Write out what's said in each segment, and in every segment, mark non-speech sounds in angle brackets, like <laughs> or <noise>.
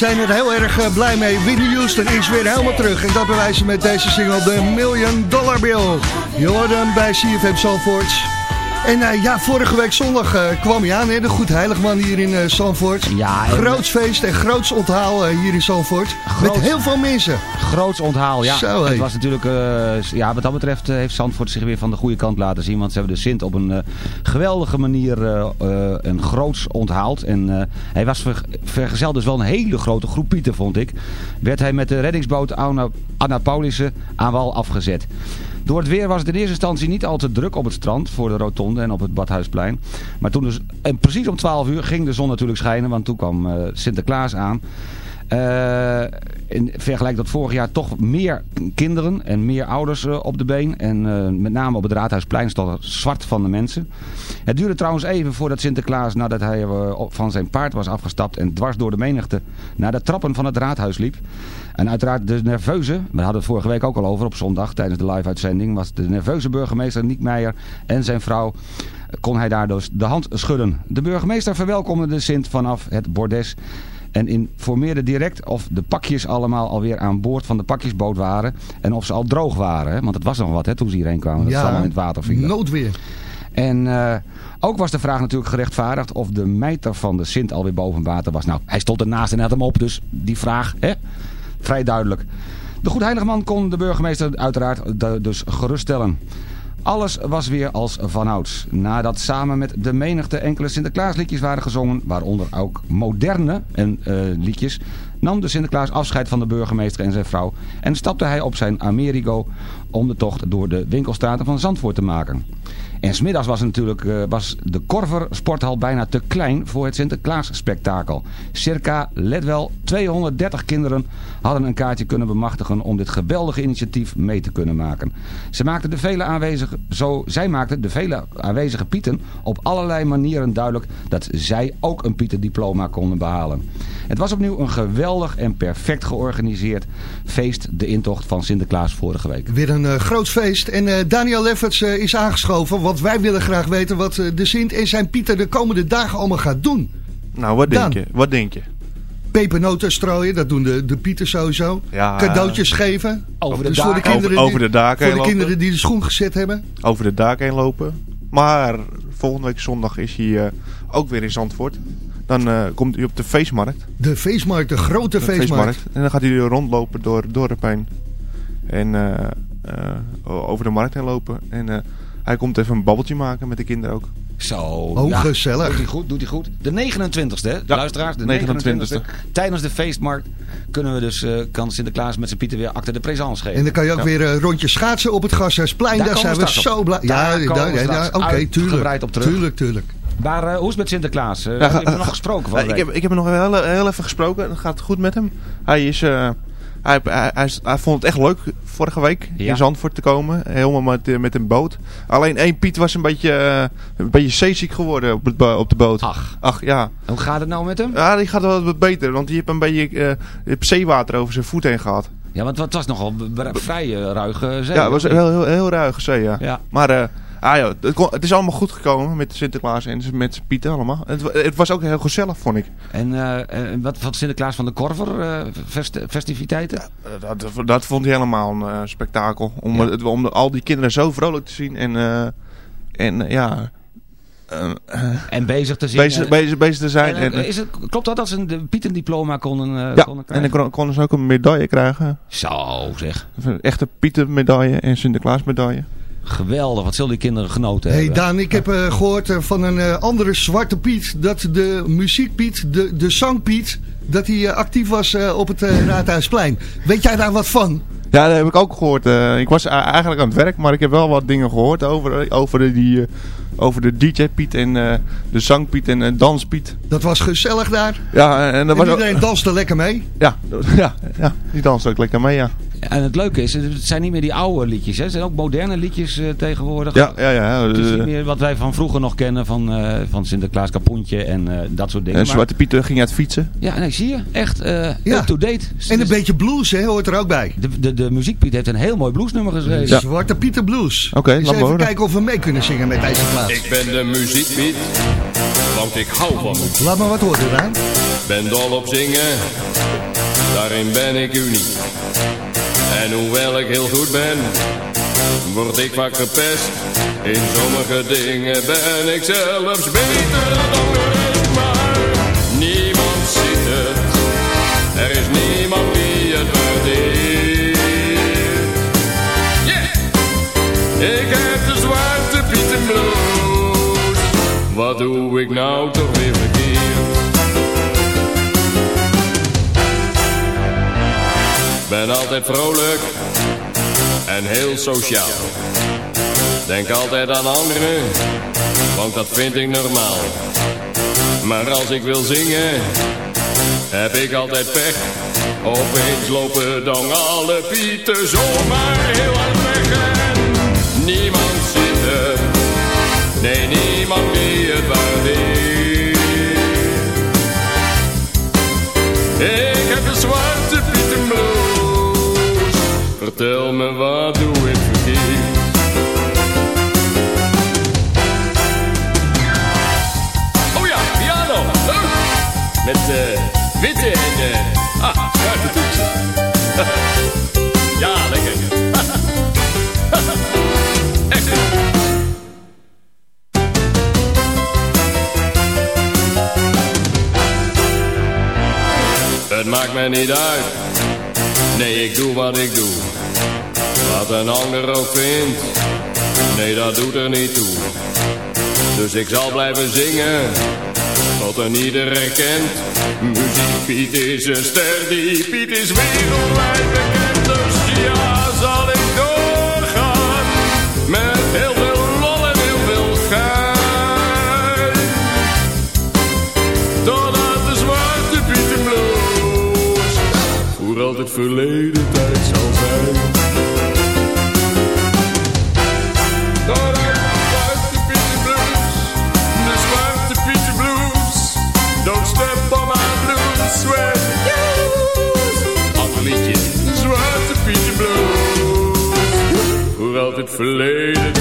zijn er heel erg eh, blij mee. Whitney Houston is weer helemaal terug. En dat bewijzen met deze single de Million Dollar Bill. Hem bij CFM Zalvoort. En uh, ja, vorige week zondag uh, kwam hij aan, hè, de Goed Heiligman hier in uh, Zandvoort. Ja, en... Groots feest en groots onthaal hier in Zandvoort. Met heel veel mensen. Groots onthaal, ja. Zo, het was natuurlijk, ja, wat dat betreft heeft Zandvoort zich weer van de goede kant laten zien. Want ze hebben de Sint op een geweldige manier een groots onthaald. En hij was ver, vergezeld dus wel een hele grote groep Pieter, vond ik. Werd hij met de reddingsboot Anna, Anna Paulissen aan wal afgezet. Door het weer was het in eerste instantie niet al te druk op het strand voor de rotonde en op het Badhuisplein. Maar toen dus, en precies om 12 uur ging de zon natuurlijk schijnen, want toen kwam uh, Sinterklaas aan. Uh, in vergelijking tot vorig jaar toch meer kinderen en meer ouders uh, op de been. En uh, met name op het Raadhuisplein stond het zwart van de mensen. Het duurde trouwens even voordat Sinterklaas nadat hij van zijn paard was afgestapt en dwars door de menigte naar de trappen van het raadhuis liep. En uiteraard de nerveuze, we hadden het vorige week ook al over op zondag tijdens de live-uitzending, was de nerveuze burgemeester Niek Meijer en zijn vrouw kon hij daar dus de hand schudden. De burgemeester verwelkomde de Sint vanaf het bordes en informeerde direct of de pakjes allemaal alweer aan boord van de pakjesboot waren en of ze al droog waren. Hè? Want het was nog wat hè, toen ze hierheen kwamen, dat ja, allemaal in het water vielen. noodweer. En uh, ook was de vraag natuurlijk gerechtvaardigd of de mijter van de Sint alweer boven water was. Nou, hij stond ernaast en had hem op, dus die vraag, hè, vrij duidelijk. De Goedheilige Man kon de burgemeester uiteraard dus geruststellen. Alles was weer als vanouds. Nadat samen met de menigte enkele Sinterklaasliedjes waren gezongen, waaronder ook moderne en, uh, liedjes, nam de Sinterklaas afscheid van de burgemeester en zijn vrouw en stapte hij op zijn Amerigo om de tocht door de winkelstraten van Zandvoort te maken. En smiddags was, natuurlijk, uh, was de Korver sporthal bijna te klein voor het Sinterklaas spektakel. Circa, let wel, 230 kinderen hadden een kaartje kunnen bemachtigen om dit geweldige initiatief mee te kunnen maken. Ze maakten de vele aanwezige, zo, zij maakten de vele aanwezige Pieten op allerlei manieren duidelijk dat zij ook een Pieterdiploma konden behalen. Het was opnieuw een geweldig en perfect georganiseerd feest, de intocht van Sinterklaas vorige week. Weer een uh, groot feest en uh, Daniel Lefferts is aangeschoven, want wij willen graag weten wat de Sint en zijn Pieter de komende dagen allemaal gaat doen. Nou, wat denk je? Wat denk je? pepernoten strooien. Dat doen de, de Pieten sowieso. Ja, Cadeautjes geven. Over de, dus voor de kinderen, over, over de daken Voor de kinderen die de schoen gezet hebben. Over de daken heen lopen. Maar volgende week zondag is hij uh, ook weer in Zandvoort. Dan uh, komt hij op de feestmarkt. De feestmarkt, de grote de feestmarkt. feestmarkt. En dan gaat hij rondlopen door, door het pijn. En uh, over de markt heen lopen. En hij komt even een babbeltje maken met de kinderen ook. Zo. Oh, gezellig. Doet hij goed, doet hij goed. De 29ste, hè? Ja, luisteraars. De 29ste. Tijdens de feestmarkt kunnen we dus, uh, kan Sinterklaas met zijn Pieter weer achter de présence geven. En dan kan je ook weer een rondje schaatsen op het Gashuisplein. Daar, Daar zijn we zo blij. Ja, ja, oké, tuurlijk. op terug. Tuurlijk, tuurlijk. Maar uh, hoe is het met Sinterklaas? Uh, ja, heb je nog gesproken? Van ik, heb, ik heb hem nog heel, heel even gesproken. Het gaat goed met hem. Hij is... Hij, hij, hij, vond het echt leuk vorige week in Zandvoort te komen. Helemaal met, eh, met een boot. Alleen één Piet was een beetje, uh, een beetje zeeziek geworden op, het, op de boot. Ach. Ach, ja. Hoe gaat het nou met hem? Ja, die gaat wel wat beter. Want die heeft een beetje uh, zeewater over zijn voet heen gehad. Ja, want het was nogal vrij ruige zee. Ja, het was heel, heel, heel ruige zee, ja. ja. Maar... Ah ja, het, het, is allemaal goed gekomen met Sinterklaas en met Pieter allemaal. Het, het, was ook heel gezellig, vond ik. En uh, wat van Sinterklaas van de Korver, uh, festiviteiten? Ja, dat, dat, vond hij helemaal een uh, spektakel. Om, ja. om al die kinderen zo vrolijk te zien en, en ja... en bezig te zien. Bezig, bezig, bezig te zijn. En, is het, klopt dat dat ze een Pieter diploma konden, ja, konden krijgen? en dan konden ze ook een medaille krijgen. Zo zeg. Een echte Pieter medaille en Sinterklaas medaille. Geweldig, wat zullen die kinderen genoten hey, hebben. Daan, ik heb uh, gehoord uh, van een uh, andere zwarte Piet... dat de muziekpiet, de, de zangpiet... dat hij actief was op het Raadhuisplein. Weet jij daar wat van? Ja, dat heb ik ook gehoord. ik was eigenlijk aan het werk, maar ik heb wel wat dingen gehoord over, over de, die over de DJ-Piet en uh, de zangpiet en uh, danspiet. Dat was gezellig daar. Ja, en, dat en iedereen ook... danste lekker mee. Ja, <laughs> ja, ja, die danste ook lekker mee, ja. En het leuke is, het zijn niet meer die oude liedjes. Hè? Het zijn ook moderne liedjes uh, tegenwoordig. Ja, ja, ja. Het is niet meer wat wij van vroeger nog kennen. Van, uh, van Sinterklaas Kapoentje en uh, dat soort dingen. En Zwarte Pieter ging uit fietsen. Ja, nee, zie je. Echt ja. up-to-date. En een beetje blues hè, hoort er ook bij. De, de, de muziekpiet heeft een heel mooi bluesnummer geschreven. Ja. Zwarte Pieter Blues. Oké, okay, laten even kijken of we mee kunnen zingen met deze plaats. Ik ben de muziekpiet want ik hou van u. Laat maar wat horen, Raan. Ben dol op zingen, daarin ben ik uniek. En hoewel ik heel goed ben, word ik vaak gepest. In sommige dingen ben ik zelfs beter dan ik, maar niemand ziet het. Er is niemand die het waardeert. Yeah! Ik heb de zwarte pietenbloed. Wat doe ik nou toch weer verkeerd? Ben altijd vrolijk en heel sociaal. Denk altijd aan anderen, want dat vind ik normaal. Maar als ik wil zingen, heb ik altijd pech. Opeens lopen dan alle pieten zomaar heel hard weg. En niemand ziet het, nee niemand het vertel me wat doe ik verkeerd. Oh ja, piano, leuk! Met eh, witte en eh, ah, zwarte toetsen. <laughs> ja, lekker. <laughs> Het maakt mij niet uit. Nee, ik doe wat ik doe. Wat een ander ook vindt. Nee, dat doet er niet toe. Dus ik zal blijven zingen. Tot een ieder herkent. Muziek Piet is een ster. Die Piet is wereldwijd bekend. Dus ja, zal ik doorgaan. Met heel veel lol en heel veel gein. Totdat de zwarte Pietenbloes voor altijd verleden tijd zal zijn. Voor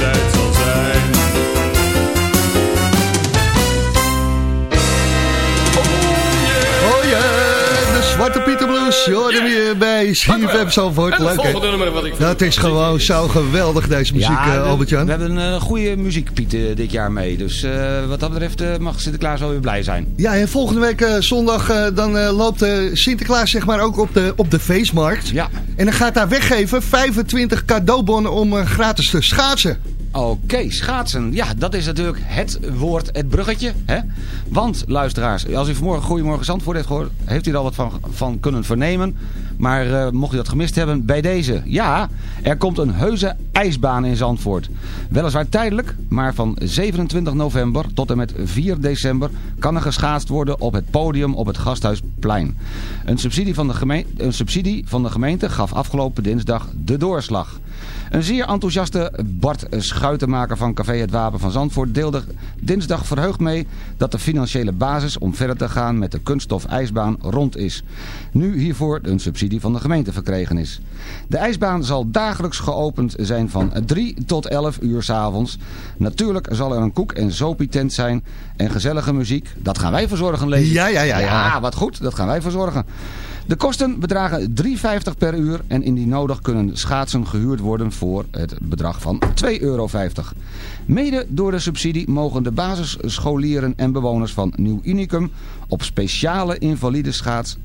Blues. Je hem hier bij CFM Zalvoort. En het Leuk hè? volgende nummer wat ik Dat is gewoon zo geweldig deze muziek, Ja, eh, we- Albert-Jan. We hebben een eh, goede muziekpiet eh, dit jaar mee. Dus eh, wat dat betreft mag Sinterklaas wel weer blij zijn. Ja, en volgende week zondag dan loopt eh, Sinterklaas zeg maar ook op de, op de feestmarkt. Ja. En dan gaat daar weggeven 25 cadeaubonnen om gratis te schaatsen. Oké, schaatsen. Ja, dat is natuurlijk het woord, het bruggetje. Hè? Want, luisteraars, als u vanmorgen Goedemorgen Zandvoort heeft gehoord... heeft u er al wat van, van kunnen vernemen. Maar eh, mocht u dat gemist hebben, bij deze. Ja, er komt een heuse ijsbaan in Zandvoort. Weliswaar tijdelijk, maar van 27 november tot en met 4 december... kan er geschaatst worden op het podium op het Gasthuisplein. Een subsidie van de, een subsidie van de gemeente gaf afgelopen dinsdag de doorslag. Een zeer enthousiaste Bart Schuitenmaker van Café Het Wapen van Zandvoort deelde dinsdag verheugd mee dat de financiële basis om verder te gaan met de kunststof ijsbaan rond is. Nu hiervoor een subsidie van de gemeente verkregen is. De ijsbaan zal dagelijks geopend zijn van 3 tot 11 uur 's avonds. Natuurlijk zal er een koek- en tent zijn en gezellige muziek. Dat gaan wij verzorgen, Levi. Ja, ja, ja, ja. Ja, wat goed. Dat gaan wij verzorgen. De kosten bedragen 3,50 per uur en indien nodig kunnen schaatsen gehuurd worden voor het bedrag van 2,50 euro. Mede door de subsidie mogen de basisscholieren en bewoners van Nieuw Unicum op speciale invalide schaats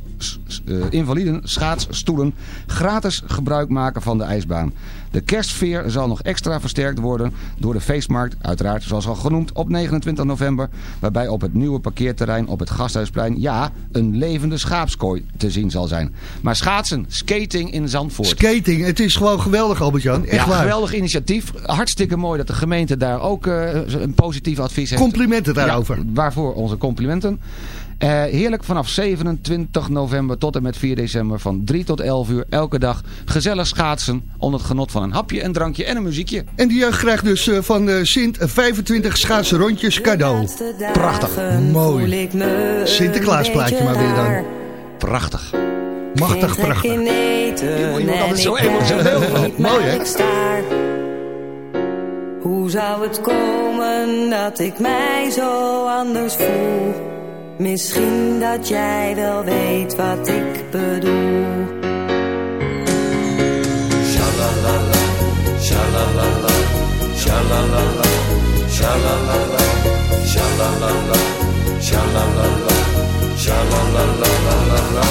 eh, invaliden schaatsstoelen gratis gebruik maken van de ijsbaan. De kerstsfeer zal nog extra versterkt worden door de feestmarkt, uiteraard zoals al genoemd, op 29 november. Waarbij op het nieuwe parkeerterrein op het Gasthuisplein, ja, een levende schaapskooi te zien zal zijn. Maar schaatsen, skating in Zandvoort. Skating, het is gewoon geweldig Albert-Jan. Echt ja, waar. geweldig initiatief. Hartstikke mooi dat de gemeente daar ook eh, een positief advies heeft. Complimenten daarover. Ja, waarvoor onze complimenten. Eh, heerlijk vanaf 27 november tot en met 4 december van 3 tot 11 uur elke dag gezellig schaatsen onder het genot van een hapje, een drankje en een muziekje. En die eh, jeugd krijgt dus eh, van Sint 25 schaatsrondjes cadeau. Prachtig. Mooi. Sinterklaasplaatje maar weer dan. Prachtig. Machtig prachtig. Je moet altijd zo emotioneel. Mooi hè? Hoe zou het komen dat ik mij zo anders voel? Misschien dat jij wel weet wat ik bedoel. Shalalala, la la shalalala, la la la.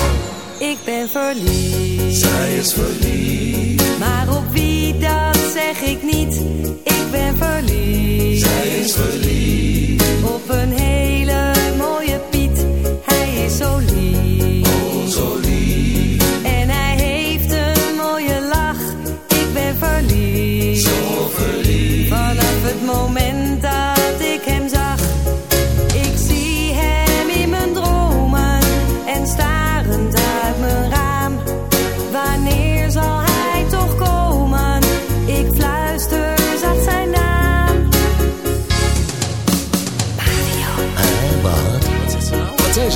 Ik ben verliefd. Zij is verliefd. Maar op wie dat zeg ik niet. Ik ben verliefd. Zij is verliefd. Op een heel.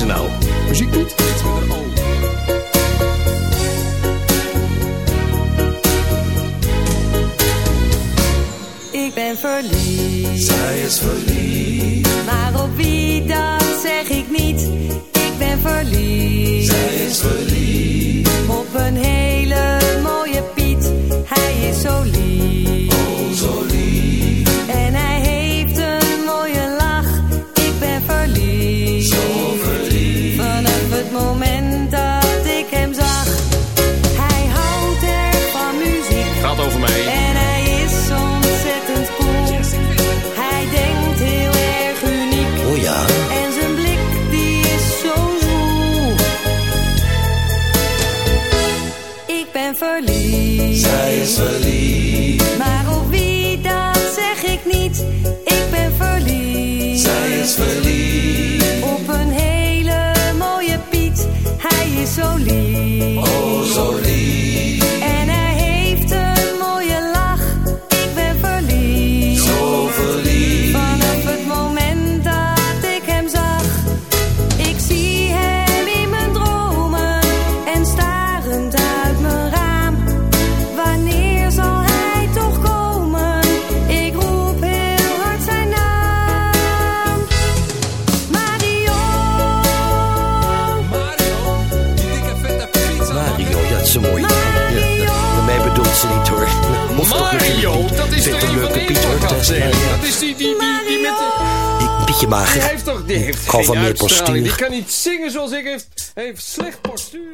nou? Muziek niet? Ik ben verliefd. Zij is verliefd. Maar op wie dan zeg ik niet. Ik ben verliefd. Zij is verliefd. sobre maar. Die heeft toch die heeft geen van meer postuur. Die kan niet zingen zoals ik. Heeft, heeft slecht postuur.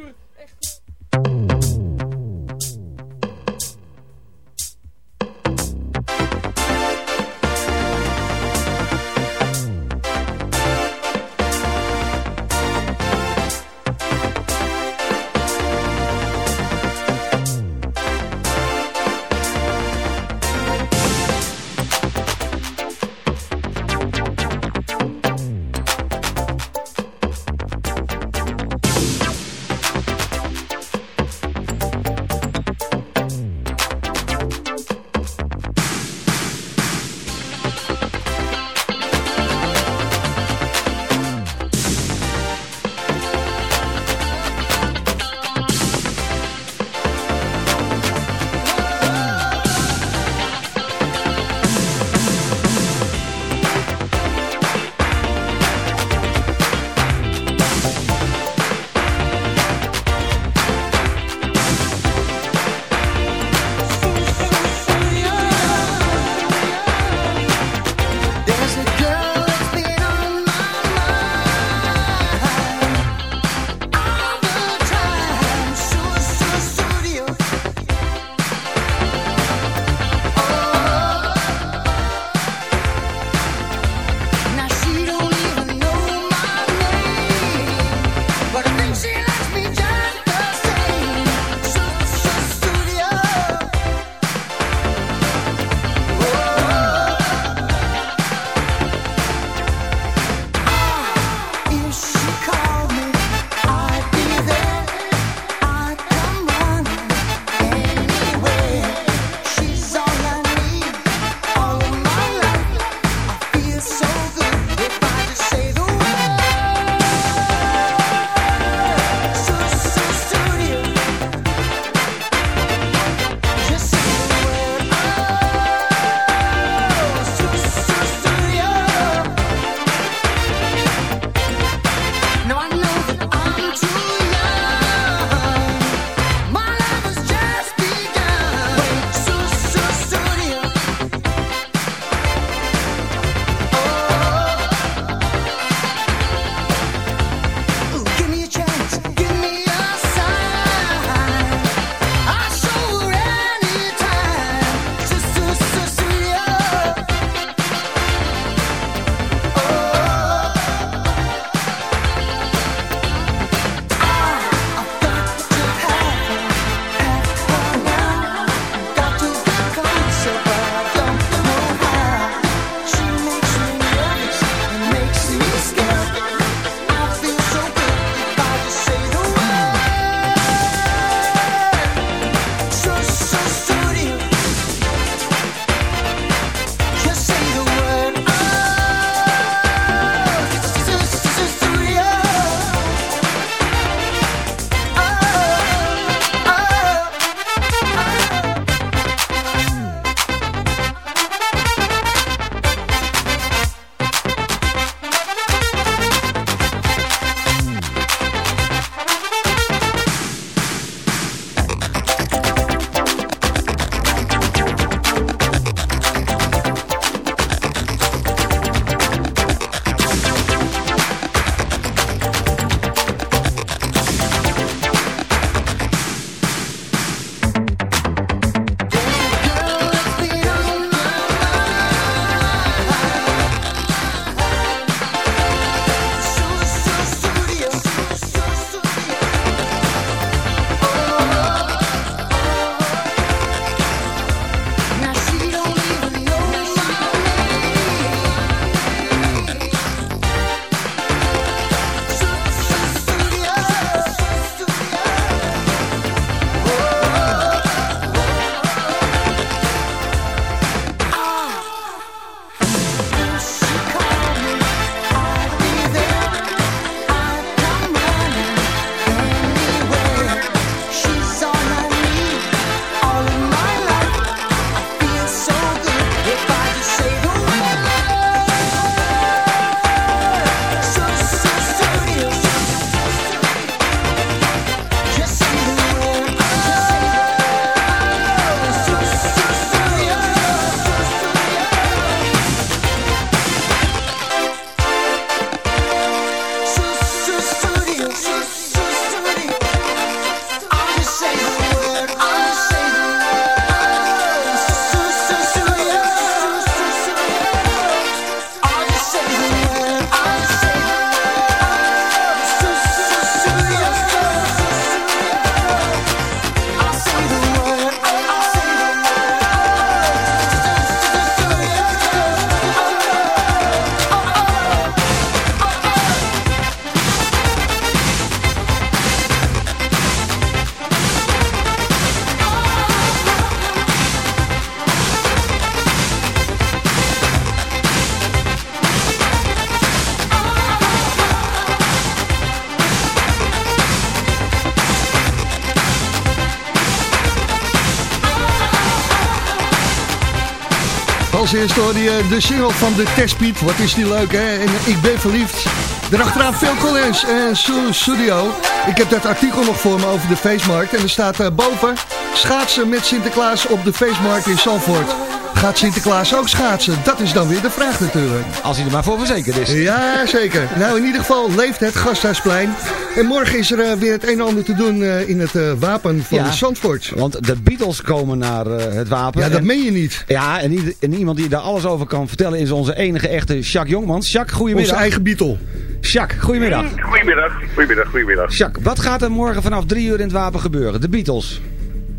Eerste hoorde je de single van de Testpiet. Wat is die leuk, hè? En ik ben verliefd. Daarachteraan Phil Collins en Studio. Ik heb dat artikel nog voor me over de feestmarkt. En er staat uh, boven schaatsen met Sinterklaas op de feestmarkt in Zandvoort. Gaat Sinterklaas ook schaatsen? Dat is dan weer de vraag natuurlijk. Als hij er maar voor verzekerd is. Ja, zeker. Nou, in ieder geval leeft het Gasthuisplein. En morgen is er uh, weer het een en ander te doen uh, in het uh, wapen van ja, Zandvoort. Want de Beatles komen naar het wapen. Ja, dat en, meen je niet. Ja, en, en, iemand die daar alles over kan vertellen is onze enige echte Jacques Jongmans. Jacques, goedemiddag. Onze eigen Beatle. Jacques, goedemiddag. Goedemiddag, goedemiddag, goedemiddag. Jacques, wat gaat er morgen vanaf drie uur in het wapen gebeuren? De Beatles.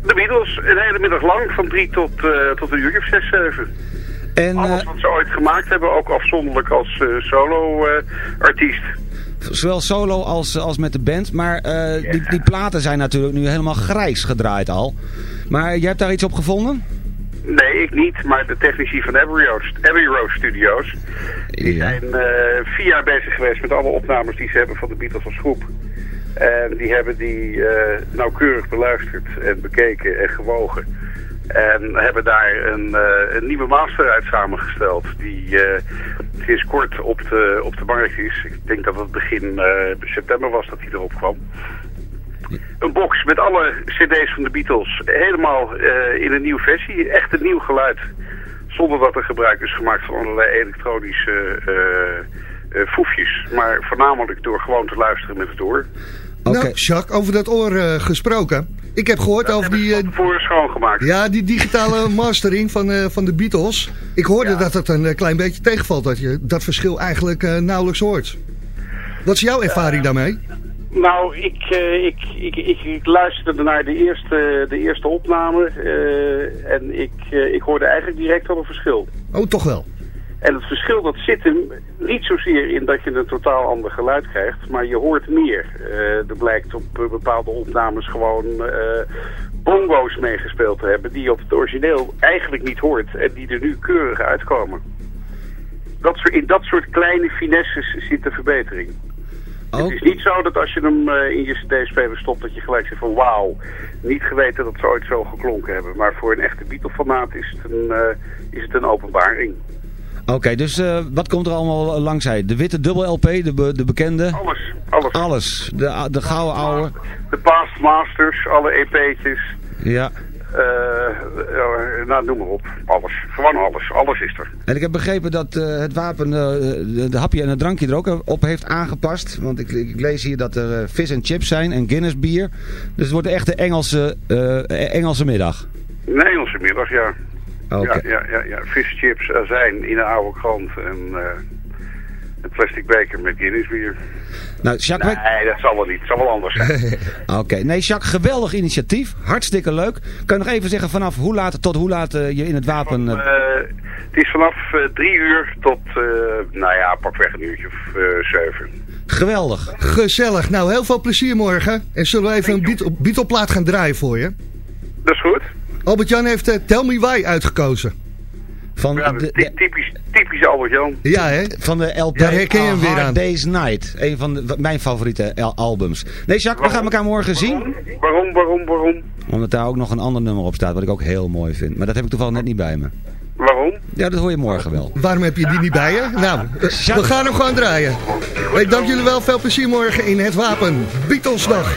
De Beatles, een hele middag lang, van drie tot, tot een uur of zes, zeven. En, Alles wat ze ooit gemaakt hebben, ook afzonderlijk als solo-artiest. Zowel solo als, als met de band. Maar die, die platen zijn natuurlijk nu helemaal grijs gedraaid al. Maar jij hebt daar iets op gevonden? Nee, ik niet. Maar de technici van Abbey Road, Abbey Road Studios... die zijn uh, vier jaar bezig geweest met alle opnames die ze hebben van de Beatles als groep. En die hebben die uh, nauwkeurig beluisterd en bekeken en gewogen. En hebben daar een, een nieuwe master uit samengesteld. Die uh, sinds kort op de, op de markt is. Ik denk dat het begin september was dat hij erop kwam. Een box met alle cd's van de Beatles. Helemaal in een nieuwe versie. Echt een nieuw geluid. Zonder dat er gebruik is gemaakt van allerlei elektronische foefjes. Maar voornamelijk door gewoon te luisteren met het oor. Nou, Jacques, over dat oor gesproken. Ik heb gehoord over die... Uh, voor schoongemaakt. Ja, die digitale <laughs> mastering van, uh, van de Beatles. Ik hoorde dat het een klein beetje tegenvalt. Dat je dat verschil eigenlijk uh, nauwelijks hoort. Wat is jouw ervaring daarmee? Nou, ik, ik, ik, ik, ik, luisterde naar de eerste, de eerste opname. en ik, ik hoorde eigenlijk direct al een verschil. Oh, toch wel? En het verschil dat zit hem niet zozeer in dat je een totaal ander geluid krijgt, maar je hoort meer. Uh, er blijkt op bepaalde opnames gewoon uh, bongo's meegespeeld te hebben die je op het origineel eigenlijk niet hoort en die er nu keurig uitkomen. Dat soort, in dat soort kleine finesses zit de verbetering. Het oh. is niet zo dat als je hem in je cd-speler stopt dat je gelijk zegt van wauw, niet geweten dat ze ooit zo geklonken hebben. Maar voor een echte Beatle-fanaat is, het een, is het een openbaring. Oké, dus uh, wat komt er allemaal langs? De witte dubbel LP, de, be de bekende? Alles, alles. Alles, de, de gouden oude? De Past Masters, alle EP'tjes. Ja. Uh, nou, noem maar op. Alles. Gewoon alles. Alles is er. En ik heb begrepen dat uh, het wapen de, de, hapje en het drankje er ook op heeft aangepast. Want ik, ik lees hier dat er vis en chips zijn en Guinness bier. Dus het wordt echt de Engelse, Engelse middag. Een Engelse middag, ja. Okay. Ja, ja, ja, ja. Vischips zijn in een oude krant en uh, een plastic beker met Guinness bier. Nou, Jacques, nee, dat zal wel niet. Het zal wel anders zijn. <laughs> Oké. Nee, Jacques, geweldig initiatief. Hartstikke leuk. Kan je nog even zeggen vanaf hoe laat tot hoe laat uh, je in het wapen... Van, uh, het is vanaf drie uur tot, nou ja, pakweg een uurtje of zeven. Geweldig. Gezellig. Nou, heel veel plezier morgen. En zullen we even een Beatle-plaat gaan draaien voor je? Dat is goed. Albert-Jan heeft uh, Tell Me Why uitgekozen. Van ja, de, de, typisch, typisch Albert-Jan. Ja, hè? Van de LP Daar herken je hem weer aan. Day's Night. Een van de, mijn favoriete albums. Nee, Jacques, we gaan elkaar morgen zien. Waarom, waarom, waarom? Omdat daar ook nog een ander nummer op staat, wat ik ook heel mooi vind. Maar dat heb ik toevallig net niet bij me. Waarom? Ja, dat hoor je morgen wel. Waarom heb je die niet bij je? Nou, we gaan hem gewoon draaien. Ik dank jullie wel. Veel plezier morgen in het Wapen. Beatlesdag.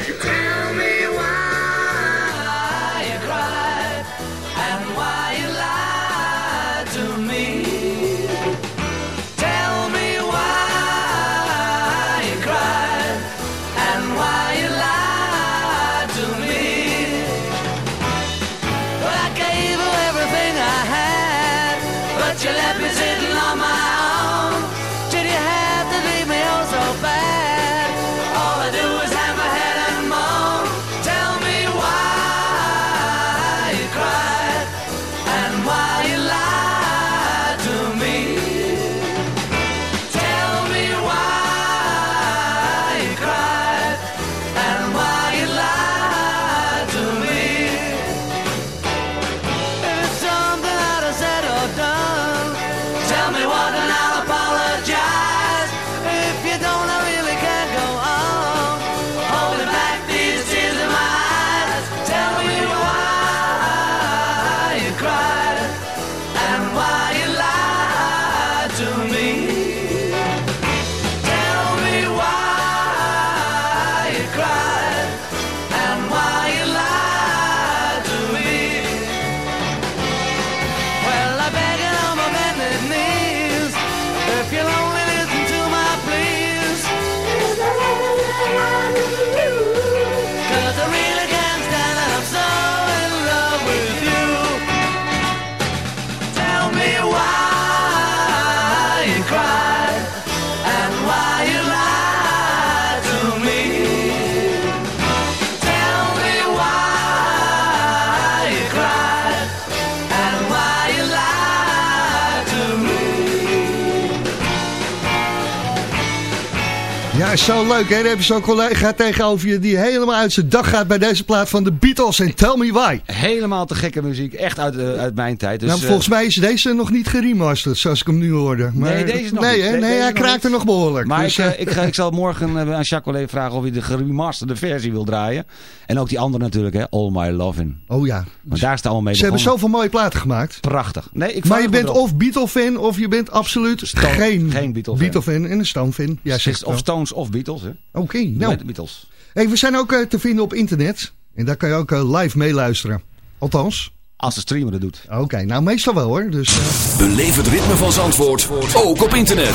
Zo leuk hè. Dan heb je zo'n collega tegenover je die helemaal uit zijn dag gaat bij deze plaat van de Beatles en Tell Me Why. Helemaal te gekke muziek. Echt uit, uh, uit mijn tijd. Dus, nou, volgens mij is deze nog niet geremasterd, zoals ik hem nu hoorde. Maar, nee, deze nog nee, niet. Hè? Nee, hij kraakt er nog behoorlijk. Maar dus, ik, uh, ik, ik, zal morgen aan Jacques vragen of hij de geremasterde versie wil draaien. En ook die andere natuurlijk, hè. All My Lovin'. Oh ja. Want daar is het allemaal mee Ze hebben zoveel mooie platen gemaakt. Prachtig. Nee, ik maar je bent of Beatle-fan of je bent absoluut Stone, geen, geen Beatle-fan. En een Stone-fan. Ja, of Stones of Beatles, hè. Oké, okay, nou. De Beatles. Hey, we zijn ook uh, te vinden op internet. En daar kan je ook uh, live meeluisteren. Althans. Als de streamer dat doet. Oké, okay, nou meestal wel hoor. Dus, uh... Beleef het ritme van Zandvoort, ook op internet.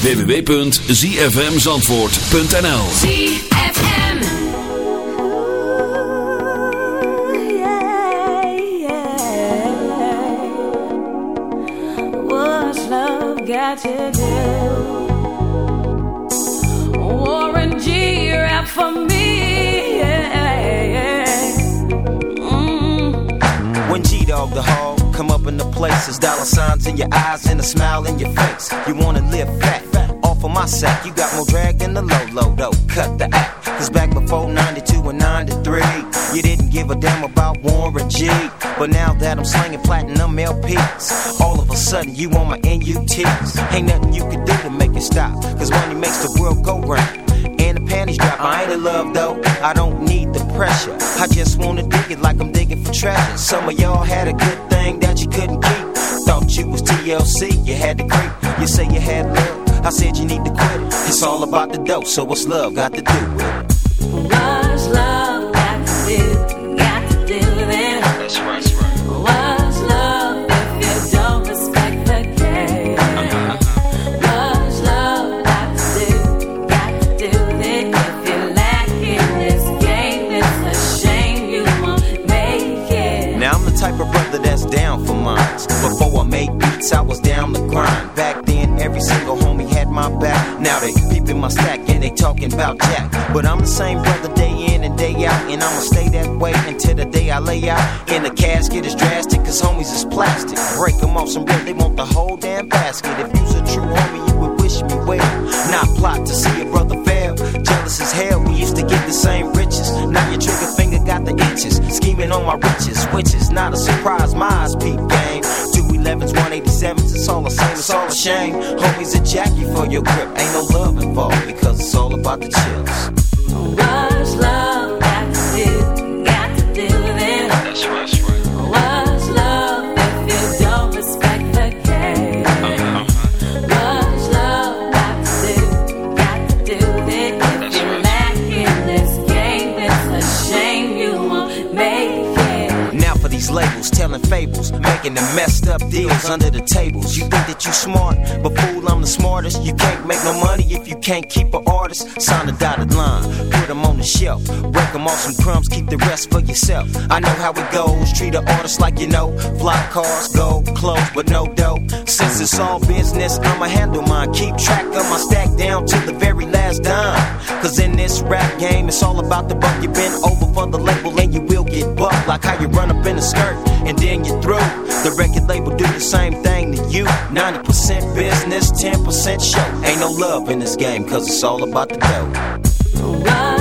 www.zfmzandvoort.nl ZFM love got to do? Mm. When G Dog the Hall come up in the places, dollar signs in your eyes and a smile in your face. You wanna live fat, fat off of my sack. You got more drag than the low, low, though. Cut the act. Cause back before 92 and 93, you didn't give a damn about Warren G. But now that I'm slinging platinum LPs, all of a sudden you on my NUTs. Ain't nothing you can do to make it stop. Cause money makes the world go round. And the panties drop. I ain't in love though. I don't need the pressure. I just wanna dig it like I'm digging for treasure. Some of y'all had a good thing that you couldn't keep. Thought you was TLC, you had to creep. You say you had love. I said you need to quit it. It's all about the dope, so what's love got to do with it? Beats, I was down the grind. Back then, every single homie had my back. Now they peeping my stack and they talking about Jack. But I'm the same brother day in and day out. And I'ma stay that way until the day I lay out. In the casket is drastic, cause homies is plastic. Break them off some bread, they want the whole damn basket. If you's a true homie, you would wish me well. Not plot to see a brother fail. Jealous as hell, we used to get the same riches. Now your trigger finger got the itches. Scheming on my riches, which is not a surprise. My eyes peep game. 211s, 187s, it's all the same, it's all a shame. Homies a jackie for your grip. Ain't no love involved because it's all about the. What's messed up deals under the tables. You think that you smart, but fool, I'm the smartest. You can't make no money if you can't keep an artist. Sign a dotted line, put them on the shelf. Break them off some crumbs, keep the rest for yourself. I know how it goes, treat an artist like you know. Fly cars, gold, clothes, but no dough. Since it's all business, I'ma handle mine. Keep track of my stack down to the very last dime. Cause in this rap game, it's all about the buck. You've been over for the label and you will get bucked. Like how you run up in a skirt and then you're through. The record label do the same thing to you. 90% business, 10% show. Ain't no love in this game, cause it's all about the dough.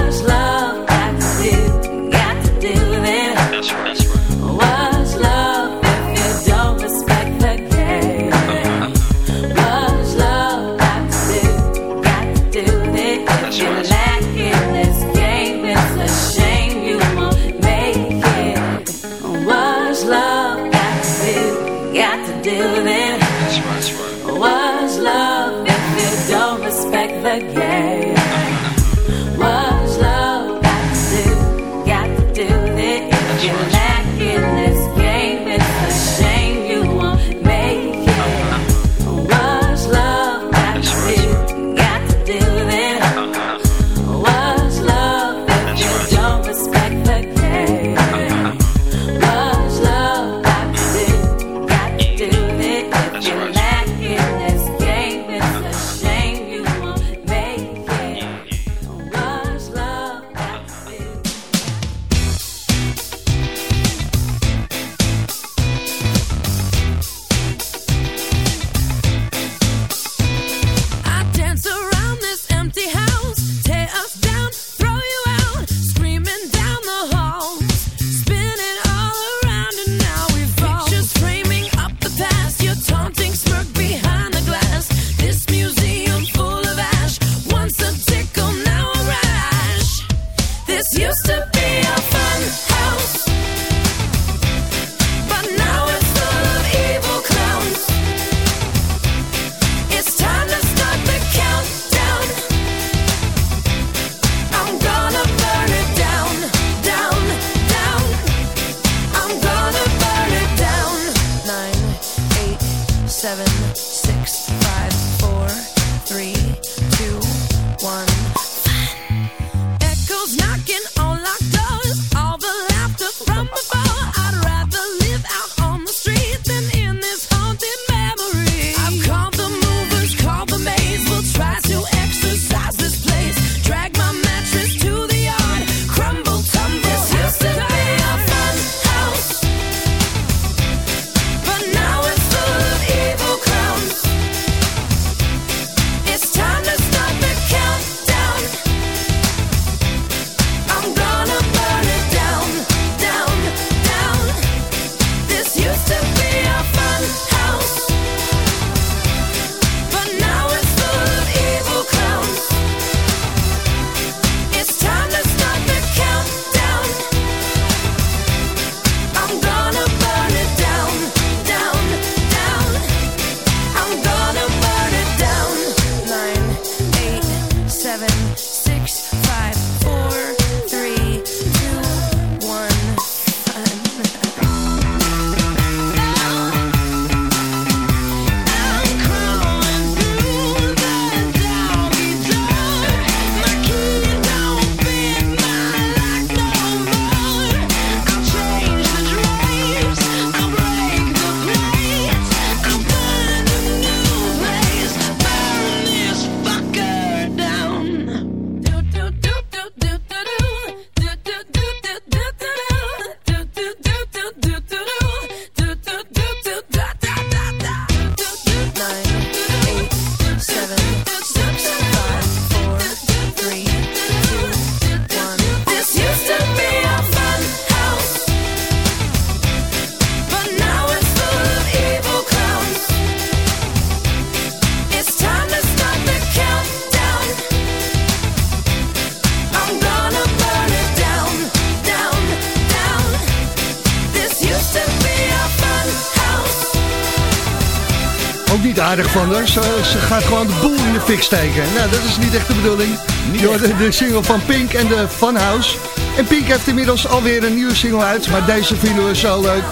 Niet aardig van haar. Ze, ze, gaat gewoon de boel in de fik steken. Nou, dat is niet echt de bedoeling. De, de, single van Pink en de Funhouse. En Pink heeft inmiddels alweer een nieuwe single uit. Maar deze vinden we zo leuk.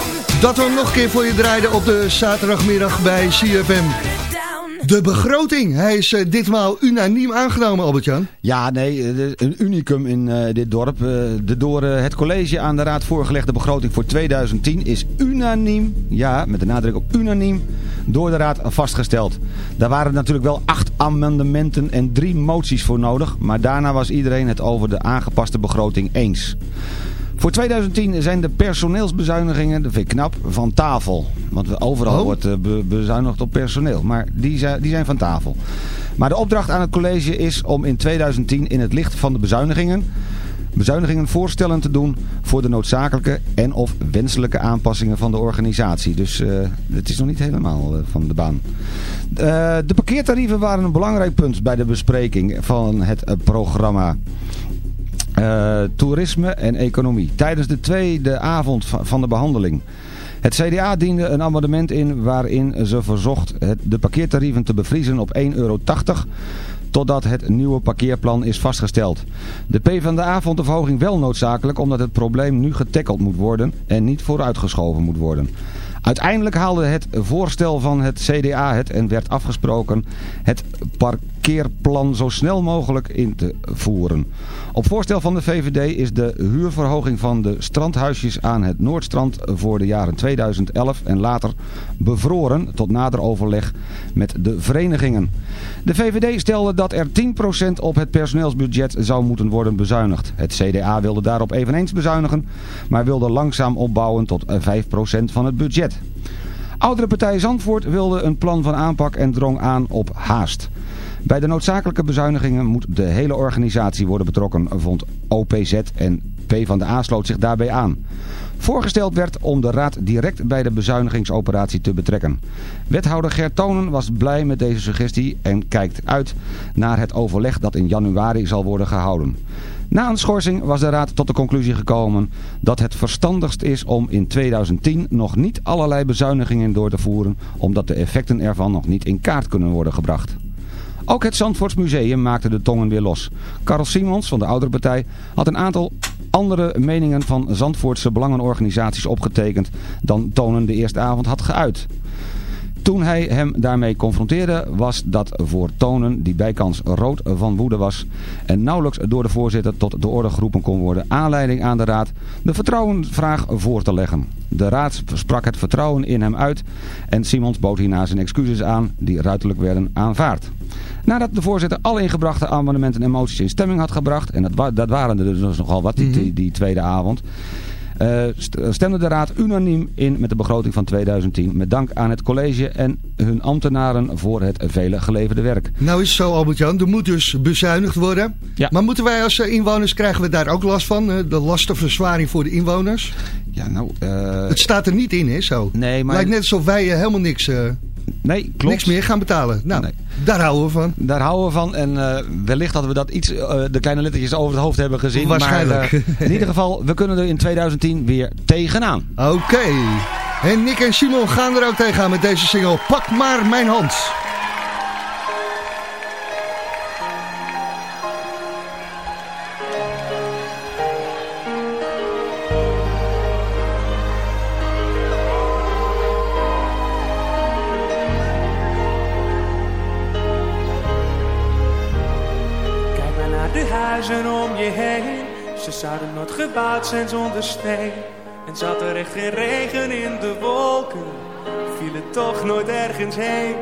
Dat we hem nog een keer voor je draaiden op de zaterdagmiddag bij CFM. De begroting. Hij is uh, ditmaal unaniem aangenomen, Albert-Jan. Ja, nee, eh, een unicum in uh, dit dorp. Uh, de door het college aan de raad voorgelegde begroting voor 2010 is unaniem, ja, met de nadruk op unaniem, door de raad vastgesteld. Daar waren natuurlijk wel acht amendementen en drie moties voor nodig, maar daarna was iedereen het over de aangepaste begroting eens. Voor 2010 zijn de personeelsbezuinigingen, dat vind ik knap, van tafel. Want overal oh. wordt uh, bezuinigd op personeel. Maar die zijn, die zijn van tafel. Maar de opdracht aan het college is om in 2010 in het licht van de bezuinigingen... bezuinigingen voorstellen te doen voor de noodzakelijke en of wenselijke aanpassingen van de organisatie. Dus uh, het is nog niet helemaal uh, van de baan. de parkeertarieven waren een belangrijk punt bij de bespreking van het programma. Toerisme en economie. Tijdens de tweede avond van de behandeling. Het CDA diende een amendement in waarin ze verzocht de parkeertarieven te bevriezen op 1,80 euro totdat het nieuwe parkeerplan is vastgesteld. De PvdA vond de verhoging wel noodzakelijk omdat het probleem nu getackeld moet worden en niet vooruitgeschoven moet worden. Uiteindelijk haalde het voorstel van het CDA het en werd afgesproken het parkeerplan zo snel mogelijk in te voeren. Op voorstel van de VVD is de huurverhoging van de strandhuisjes aan het Noordstrand voor de jaren 2011 en later bevroren tot nader overleg met de verenigingen. De VVD stelde dat er 10% op het personeelsbudget zou moeten worden bezuinigd. Het CDA wilde daarop eveneens bezuinigen, maar wilde langzaam opbouwen tot 5% van het budget. Oudere partij Zandvoort wilde een plan van aanpak en drong aan op haast. Bij de noodzakelijke bezuinigingen moet de hele organisatie worden betrokken, vond OPZ en P van de A sloot zich daarbij aan. Voorgesteld werd om de raad direct bij de bezuinigingsoperatie te betrekken. Wethouder Gert Tonen was blij met deze suggestie en kijkt uit naar het overleg dat in januari zal worden gehouden. Na een schorsing was de raad tot de conclusie gekomen dat het verstandigst is om in 2010 nog niet allerlei bezuinigingen door te voeren, omdat de effecten ervan nog niet in kaart kunnen worden gebracht. Ook het Zandvoortsmuseum maakte de tongen weer los. Karel Simons van de oudere partij had een aantal andere meningen van Zandvoortse belangenorganisaties opgetekend dan Tonen de eerste avond had geuit. Toen hij hem daarmee confronteerde was dat voor Tonen, die bijkans rood van woede was en nauwelijks door de voorzitter tot de orde geroepen kon worden, aanleiding aan de raad de vertrouwensvraag voor te leggen. De raad sprak het vertrouwen in hem uit en Simons bood hierna zijn excuses aan die ruiterlijk werden aanvaard. Nadat de voorzitter alle ingebrachte amendementen en moties in stemming had gebracht, en dat, dat waren er dus nogal wat die, die, die tweede avond, stemde de Raad unaniem in met de begroting van 2010. Met dank aan het college en hun ambtenaren voor het vele geleverde werk. Nou is het zo Albert-Jan, er moet dus bezuinigd worden. Ja. Maar moeten wij als inwoners, krijgen we daar ook last van? De lastenverzwaring voor de inwoners? Ja, nou... Uh... Het staat er niet in, hè, zo. Nee, maar... Lijkt net alsof wij helemaal niks... Uh... Nee, klopt. Niks meer gaan betalen. Nou, nee. daar houden we van. Daar houden we van. En uh, wellicht hadden we dat iets, uh, de kleine lettertjes over het hoofd hebben gezien. Waarschijnlijk. Maar, uh, in ieder geval, we kunnen er in 2010 weer tegenaan. Oké. Okay. En Nick en Simon gaan er ook tegenaan met deze single. Pak maar mijn hand. Zouden nooit gebouwd zijn zonder steen. En zat er echt geen regen in de wolken, viel het toch nooit ergens heen.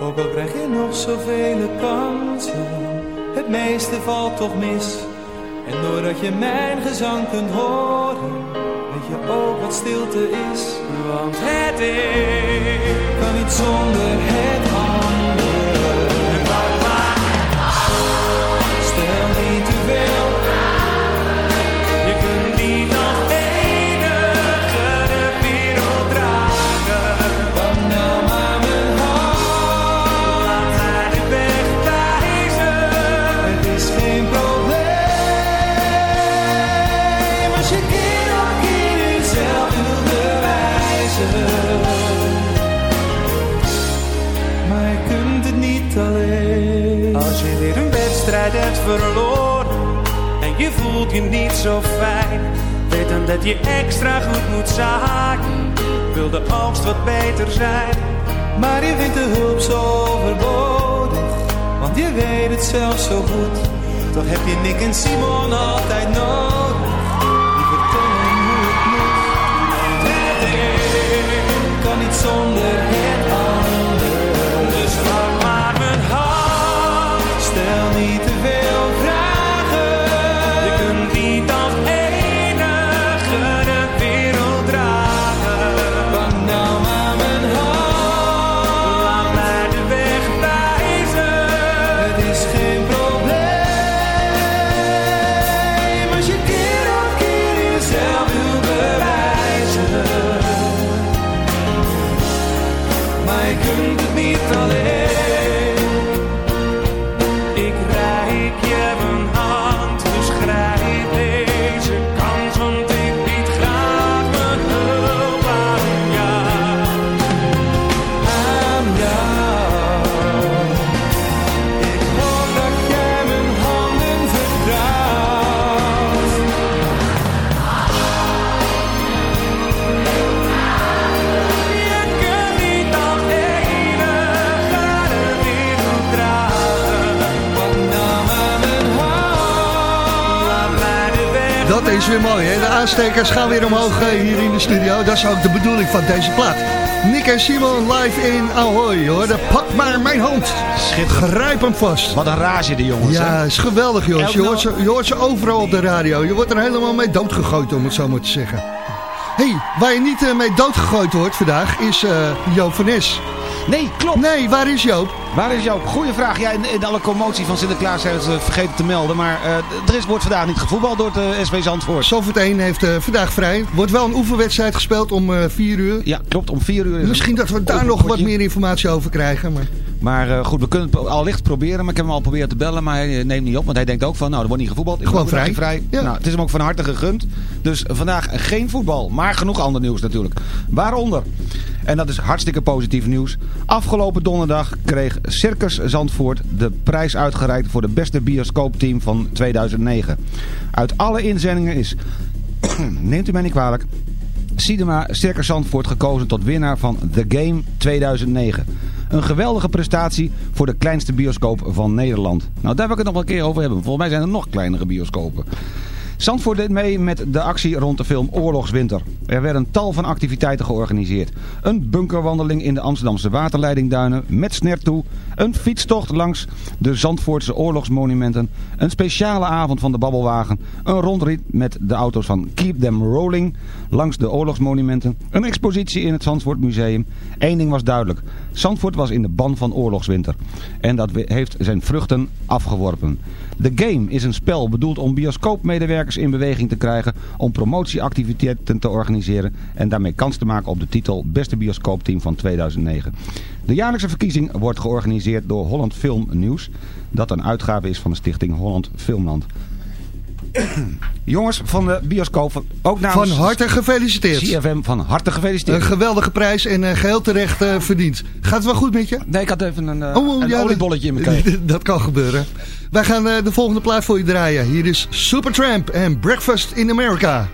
Ook al krijg je nog zoveel kansen, het meeste valt toch mis. En doordat je mijn gezang kunt horen, weet je ook wat stilte is. Want het is kan niet zonder het andere. Verloren en je voelt je niet zo fijn. Weten dat je extra goed moet zaaien, wil de oogst wat beter zijn. Maar je vindt de hulp zo overbodig, want je weet het zelf zo goed. Toch heb je Nick en Simon altijd nodig, die vertellen hoe het moet. Het kan niet zonder is weer mooi, hè? De aanstekers gaan weer omhoog eh, hier in de studio. Dat is ook de bedoeling van deze plaat. Nick en Simon live in Ahoy, hoor. De pak maar mijn hand. Schitterend. Grijp hem vast. Wat een rage die jongens. Ja, hè? is geweldig, jongens. Je hoort, ze, je hoort ze overal op de radio. Je wordt er helemaal mee doodgegooid, om het zo maar te zeggen. hey, waar je niet eh, mee doodgegooid wordt vandaag, is eh, Joop van Nes. Nee, klopt. Nee, waar is Joop? Waar is Joop? Goeie vraag. Ja, in, in alle commotie van Sinterklaas zijn ze vergeten te melden. Maar eh, er is, wordt vandaag niet gevoetbald door de SV Zandvoort. Zandvoort 1 heeft eh, vandaag vrij. Wordt wel een oefenwedstrijd gespeeld om eh 4 uur. Ja, klopt. Om vier uur. is Misschien dat we daar nog wat meer informatie over krijgen. Maar... Maar eh, goed, we kunnen het allicht proberen. Maar ik heb hem al proberen te bellen, maar hij eh, neemt niet op. Want hij denkt ook van, nou, er wordt niet gevoetbald. Ik Gewoon vrij. Ja. Nou, het is hem ook van harte gegund. Dus vandaag geen voetbal. Maar genoeg ander nieuws natuurlijk. Waaronder, en dat is hartstikke positief nieuws. Afgelopen donderdag kreeg Circus Zandvoort de prijs uitgereikt voor de beste bioscoopteam van 2009. Uit alle inzendingen is, <clears throat> neemt u mij niet kwalijk, Cinema Circus Zandvoort gekozen tot winnaar van The Game 2009. Een geweldige prestatie voor de kleinste bioscoop van Nederland. Nou, daar wil ik het nog wel een keer over hebben. Volgens mij zijn er nog kleinere bioscopen. Zandvoort deed mee met de actie rond de film Oorlogswinter. Er werden tal van activiteiten georganiseerd. Een bunkerwandeling in de Amsterdamse waterleidingduinen met sner toe. Een fietstocht langs de Zandvoortse oorlogsmonumenten. Een speciale avond van de babbelwagen. Een rondrit met de auto's van Keep Them Rolling langs de oorlogsmonumenten. Een expositie in het Zandvoort Museum. Eén ding was duidelijk. Zandvoort was in de ban van oorlogswinter. En dat heeft zijn vruchten afgeworpen. The Game is een spel bedoeld om bioscoopmedewerkers in beweging te krijgen om promotieactiviteiten te organiseren en daarmee kans te maken op de titel Beste Bioscoopteam van 2009. De jaarlijkse verkiezing wordt georganiseerd door Holland Film Nieuws, dat een uitgave is van de stichting Holland Filmland. <clears throat> Jongens van de bioscoop, ook namens Van harte gefeliciteerd. CFM van harte gefeliciteerd. Een geweldige prijs en eh, geheel terecht eh, verdiend. Gaat het wel goed met je? Nee, ik had even een, eh, Oh, een ja, oliebolletje in mijn keel. <laughs> Dat kan gebeuren. Wij gaan eh, de volgende plaat voor je draaien. Hier is Supertramp en Breakfast in America.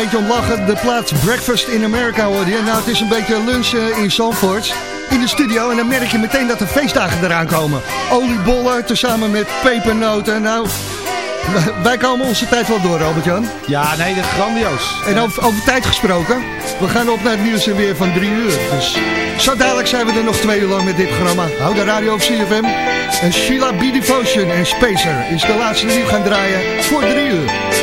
Beetje om lachen. De plaats Breakfast in America hoor je. Nou, het is een beetje lunch eh, in Zandvoort. In de studio. En dan merk je meteen dat de feestdagen eraan komen. Oliebollen tezamen met pepernoten. Nou, <laughs> wij komen onze tijd wel door, Robert-Jan. Ja, nee, dat is grandioos. En over, over tijd gesproken. We gaan op naar het nieuws en weer van drie uur. Dus zo dadelijk zijn we er nog twee uur lang met dit programma. Hou de radio op CFM. En Sheila B. Devotion en Spacer is de laatste die we gaan draaien voor drie uur.